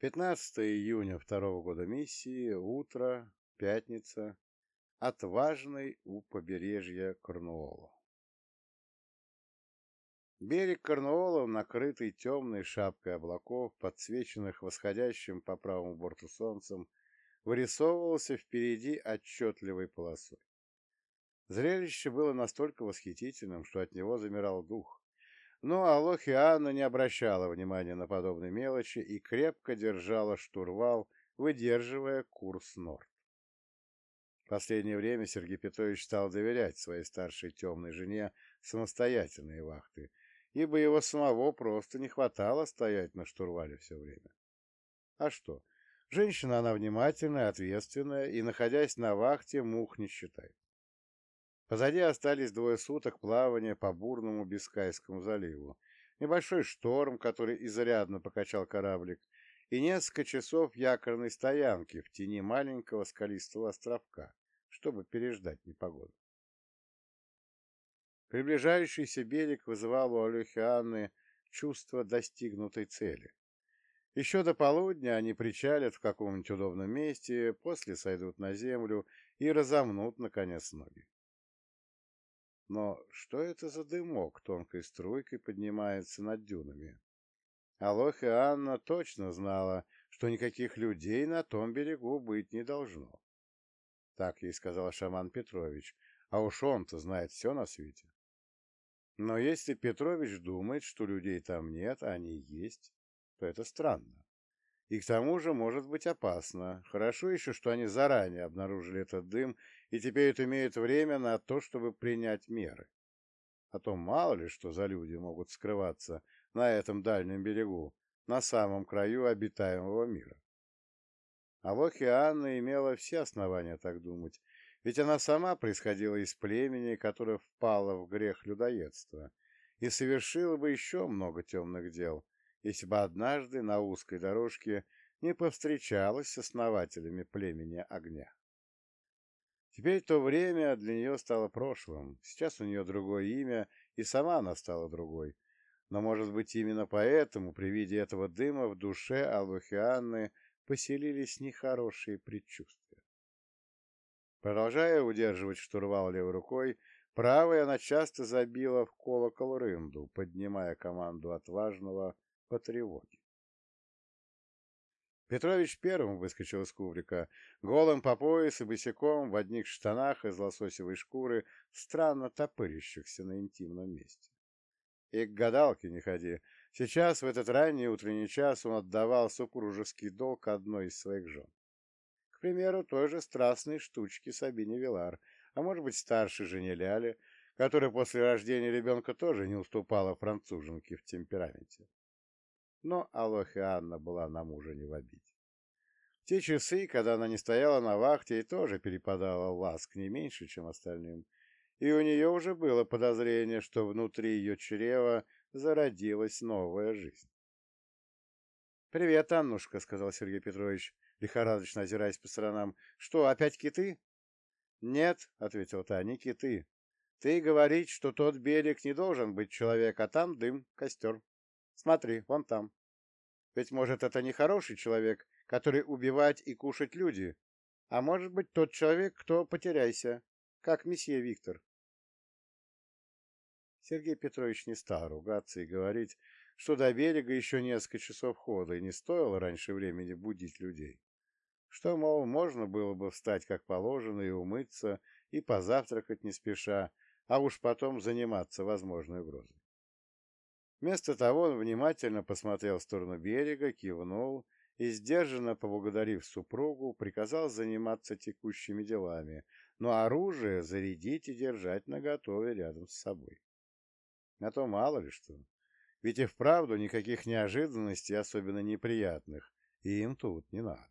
15 июня второго года миссии, утро, пятница, отважный у побережья Корнуола. Берег Корнуола, накрытый темной шапкой облаков, подсвеченных восходящим по правому борту солнцем, вырисовывался впереди отчетливой полосой. Зрелище было настолько восхитительным, что от него замирал дух. Но Алохи Анна не обращала внимания на подобные мелочи и крепко держала штурвал, выдерживая курс норд. В последнее время Сергей Петрович стал доверять своей старшей темной жене самостоятельные вахты, ибо его самого просто не хватало стоять на штурвале все время. А что? Женщина она внимательная, ответственная и, находясь на вахте, мух не считает. Позади остались двое суток плавания по бурному Бискайскому заливу, небольшой шторм, который изрядно покачал кораблик, и несколько часов якорной стоянки в тени маленького скалистого островка, чтобы переждать непогоду. Приближающийся берег вызывал у Алехи Анны чувство достигнутой цели. Еще до полудня они причалят в каком-нибудь удобном месте, после сойдут на землю и разомнут, наконец, ноги. Но что это за дымок тонкой струйкой поднимается над дюнами? Алох и Анна точно знала, что никаких людей на том берегу быть не должно. Так ей сказал шаман Петрович, а уж он-то знает все на свете. Но если Петрович думает, что людей там нет, а они есть, то это странно. И к тому же может быть опасно. Хорошо еще, что они заранее обнаружили этот дым и теперь это имеют время на то, чтобы принять меры. А то мало ли что за люди могут скрываться на этом дальнем берегу, на самом краю обитаемого мира. А Лохи Анна имела все основания так думать, ведь она сама происходила из племени, которое впало в грех людоедства, и совершила бы еще много темных дел, если бы однажды на узкой дорожке не повстречалась с основателями племени огня. Теперь то время для нее стало прошлым, сейчас у нее другое имя, и сама она стала другой. Но, может быть, именно поэтому при виде этого дыма в душе Алвахианны поселились нехорошие предчувствия. Продолжая удерживать штурвал левой рукой, правой она часто забила в колокол рынду, поднимая команду отважного по тревоге. Петрович первым выскочил из кубрика, голым по пояс и босиком в одних штанах из лососевой шкуры, странно топырящихся на интимном месте. И к гадалке не ходи. Сейчас, в этот ранний утренний час, он отдавал супружеский долг одной из своих жен. К примеру, той же страстной штучки Сабине Вилар, а может быть, старшей жене Ляли, которая после рождения ребенка тоже не уступала француженке в темпераменте. Но Алоха Анна была на мужа не в обиде. В те часы, когда она не стояла на вахте, и тоже перепадала ласк не меньше, чем остальным, и у нее уже было подозрение, что внутри ее чрева зародилась новая жизнь. «Привет, Аннушка», — сказал Сергей Петрович, лихорадочно озираясь по сторонам. «Что, опять киты?» «Нет», — ответил та, — «не киты. Ты говоришь, что тот берег не должен быть человек, а там дым, костер. Смотри, вон там. Ведь, может, это не хороший человек, который убивать и кушать люди, а может быть, тот человек, кто потеряйся, как месье Виктор». Сергей Петрович не стал ругаться и говорить, что до берега еще несколько часов хода, и не стоило раньше времени будить людей что, мол, можно было бы встать как положено и умыться, и позавтракать не спеша, а уж потом заниматься возможной угрозой. Вместо того он внимательно посмотрел в сторону берега, кивнул и, сдержанно поблагодарив супругу, приказал заниматься текущими делами, но оружие зарядить и держать наготове рядом с собой. А то мало ли что. Ведь и вправду никаких неожиданностей, особенно неприятных, им тут не надо.